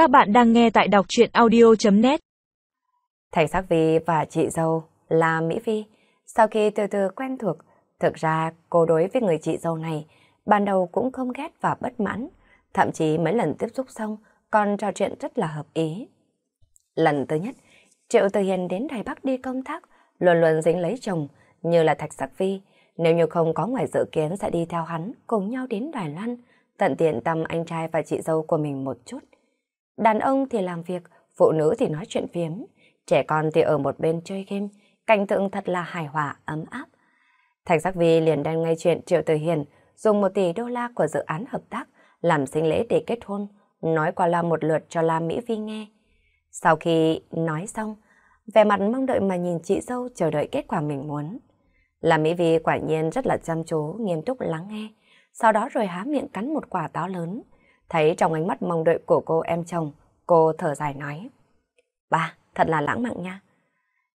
Các bạn đang nghe tại đọc truyện audio.net Thầy Sắc Vi và chị dâu là Mỹ Phi. Sau khi từ từ quen thuộc, thực ra cô đối với người chị dâu này ban đầu cũng không ghét và bất mãn. Thậm chí mấy lần tiếp xúc xong còn trò chuyện rất là hợp ý. Lần thứ nhất, Triệu Từ Hiền đến Đài Bắc đi công tác, luôn luôn dính lấy chồng, như là Thạch Sắc Vi. Nếu như không có ngoài dự kiến sẽ đi theo hắn cùng nhau đến Đài Loan, tận tiện tâm anh trai và chị dâu của mình một chút. Đàn ông thì làm việc, phụ nữ thì nói chuyện phiếm, trẻ con thì ở một bên chơi game, cảnh tượng thật là hài hòa, ấm áp. Thành Sắc Vi liền đang ngay chuyện Triệu Từ Hiền dùng một tỷ đô la của dự án hợp tác làm sinh lễ để kết hôn, nói qua la một lượt cho La Mỹ Vi nghe. Sau khi nói xong, vẻ mặt mong đợi mà nhìn chị dâu chờ đợi kết quả mình muốn. La Mỹ Vi quả nhiên rất là chăm chú, nghiêm túc lắng nghe, sau đó rồi há miệng cắn một quả táo lớn. Thấy trong ánh mắt mong đợi của cô em chồng, cô thở dài nói. Ba, thật là lãng mạn nha.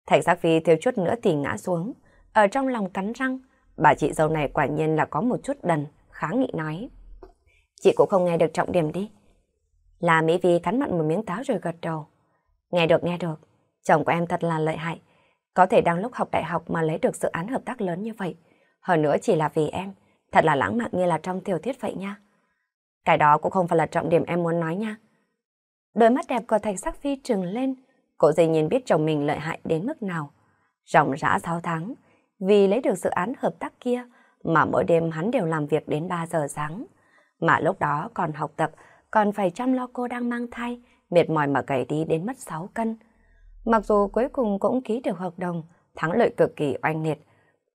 Thạch Giác Phi thiếu chút nữa thì ngã xuống, ở trong lòng cắn răng. Bà chị dâu này quả nhiên là có một chút đần, kháng nghị nói. Chị cũng không nghe được trọng điểm đi. Là Mỹ Vi cắn mặn một miếng táo rồi gật đầu. Nghe được, nghe được. Chồng của em thật là lợi hại. Có thể đang lúc học đại học mà lấy được dự án hợp tác lớn như vậy. Hơn nữa chỉ là vì em. Thật là lãng mạn như là trong tiểu thuyết vậy nha. Cái đó cũng không phải là trọng điểm em muốn nói nha. Đôi mắt đẹp của Thạch Sắc Phi trừng lên, cô dĩ nhiên biết chồng mình lợi hại đến mức nào. Rộng rã 6 tháng, vì lấy được dự án hợp tác kia mà mỗi đêm hắn đều làm việc đến 3 giờ sáng. Mà lúc đó còn học tập, còn phải chăm lo cô đang mang thai, mệt mỏi mà gầy đi đến mất 6 cân. Mặc dù cuối cùng cũng ký được hợp đồng, thắng lợi cực kỳ oanh liệt.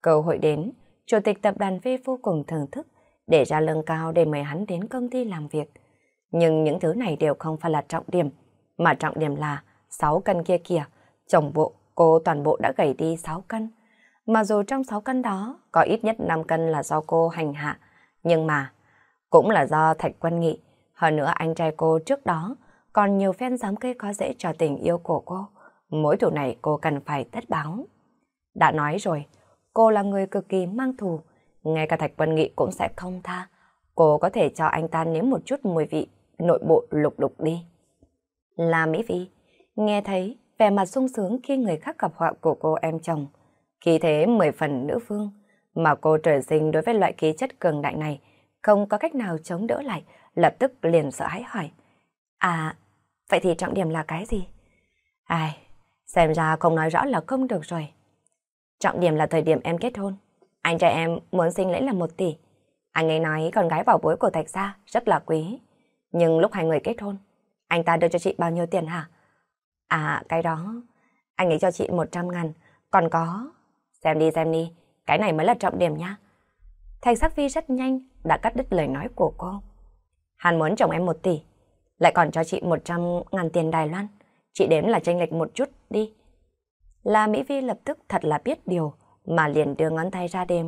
Cơ hội đến, Chủ tịch tập đoàn V vô cùng thưởng thức, để ra lương cao để mời hắn đến công ty làm việc. Nhưng những thứ này đều không phải là trọng điểm, mà trọng điểm là 6 cân kia kìa, chồng bộ, cô toàn bộ đã gầy đi 6 cân. Mà dù trong 6 cân đó có ít nhất 5 cân là do cô hành hạ, nhưng mà cũng là do Thạch Quân Nghị. Hơn nữa anh trai cô trước đó còn nhiều fan dám cây có dễ cho tình yêu của cô. Mỗi thủ này cô cần phải tất báo. Đã nói rồi, cô là người cực kỳ mang thù, ngay cả Thạch Vân Nghị cũng sẽ không tha. Cô có thể cho anh ta nếm một chút mùi vị nội bộ lục đục đi. Là Mỹ Vi, nghe thấy vẻ mặt sung sướng khi người khác gặp họa của cô em chồng. Khí thế mười phần nữ phương, mà cô trời sinh đối với loại khí chất cường đại này, không có cách nào chống đỡ lại, lập tức liền sợ hãi hỏi. À, vậy thì trọng điểm là cái gì? Ai, xem ra không nói rõ là không được rồi. Trọng điểm là thời điểm em kết hôn. Anh trai em muốn sinh lễ là một tỷ. Anh ấy nói con gái bảo bối của Thạch Gia rất là quý. Nhưng lúc hai người kết hôn, anh ta đưa cho chị bao nhiêu tiền hả? À, cái đó, anh ấy cho chị 100 ngàn, còn có... Xem đi xem đi, cái này mới là trọng điểm nha. Thạch Sắc Phi rất nhanh đã cắt đứt lời nói của cô. Hắn muốn chồng em một tỷ, lại còn cho chị 100 ngàn tiền Đài Loan. Chị đếm là tranh lệch một chút đi. Là Mỹ Vi lập tức thật là biết điều, mà liền đưa ngón tay ra đếm.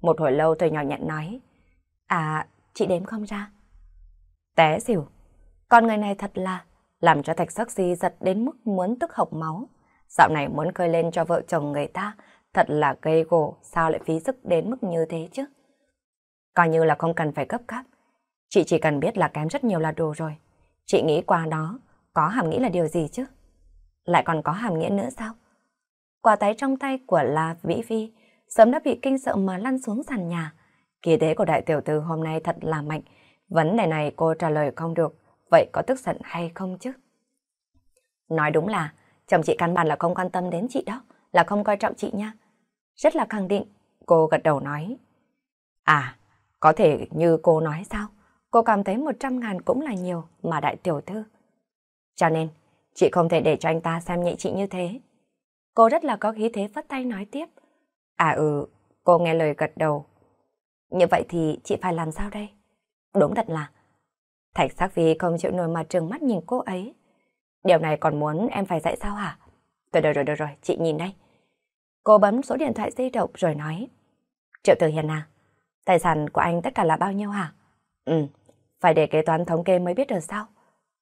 Một hồi lâu tôi nhỏ nhẹ nói, à, chị đếm không ra. Té xỉu, con người này thật là làm cho Thạch Sắc si giật đến mức muốn tức hộc máu. Dạo này muốn khơi lên cho vợ chồng người ta, thật là gây gổ, sao lại phí sức đến mức như thế chứ? Coi như là không cần phải cấp cáp. Chị chỉ cần biết là kém rất nhiều là đủ rồi. Chị nghĩ qua đó, có hàm nghĩa là điều gì chứ? Lại còn có hàm nghĩa nữa sao? Quả tái trong tay của La Vĩ Phi sớm đã bị kinh sợ mà lăn xuống sàn nhà. Kỳ thế của đại tiểu thư hôm nay thật là mạnh. Vấn đề này cô trả lời không được, vậy có tức giận hay không chứ? Nói đúng là, chồng chị căn bản là không quan tâm đến chị đó, là không coi trọng chị nha. Rất là khẳng định, cô gật đầu nói. À, có thể như cô nói sao? Cô cảm thấy 100 ngàn cũng là nhiều mà đại tiểu thư. Cho nên, chị không thể để cho anh ta xem nhẹ chị như thế. Cô rất là có khí thế vắt tay nói tiếp. À ừ, cô nghe lời gật đầu. Như vậy thì chị phải làm sao đây? Đúng thật là. Thạch sắc vì không chịu nổi mà trừng mắt nhìn cô ấy. Điều này còn muốn em phải dạy sao hả? Rồi rồi rồi rồi, rồi chị nhìn đây. Cô bấm số điện thoại di động rồi nói. Triệu Tử Hiền à, tài sản của anh tất cả là bao nhiêu hả? Ừ, phải để kế toán thống kê mới biết được sao.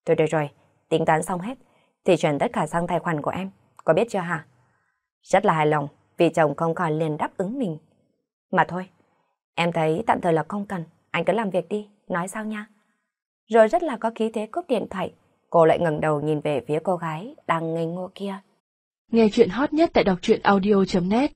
Rồi rồi rồi, tính toán xong hết, thì chuyển tất cả sang tài khoản của em, có biết chưa hả? Rất là hài lòng vì chồng không còn liền đáp ứng mình. Mà thôi, em thấy tạm thời là không cần, anh cứ làm việc đi, nói sao nha. Rồi rất là có khí thế cúp điện thoại, cô lại ngẩng đầu nhìn về phía cô gái đang ngây ngô kia. Nghe chuyện hot nhất tại đọc truyện audio.net